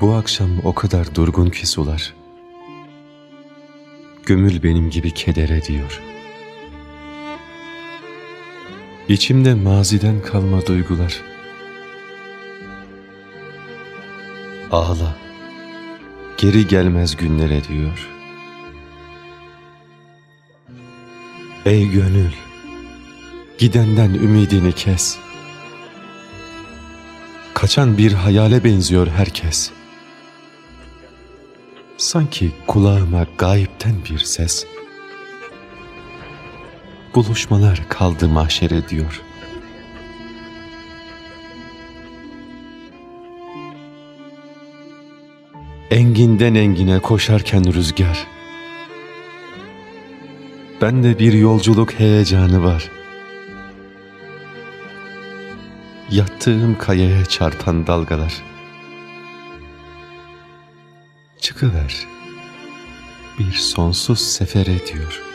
Bu akşam o kadar durgun ki sular. Gönül benim gibi kedere diyor. İçimde maziden kalma duygular. Ağla, geri gelmez günlere diyor. Ey gönül, gidenden ümidini kes. Kaçan bir hayale benziyor herkes. Sanki kulağıma gayipten bir ses. Buluşmalar kaldı mahşere diyor. Enginden engine koşarken rüzgar. Bende bir yolculuk heyecanı var. Yattığım kayaya çarpan dalgalar. Çıkıver. Bir sonsuz sefere diyor.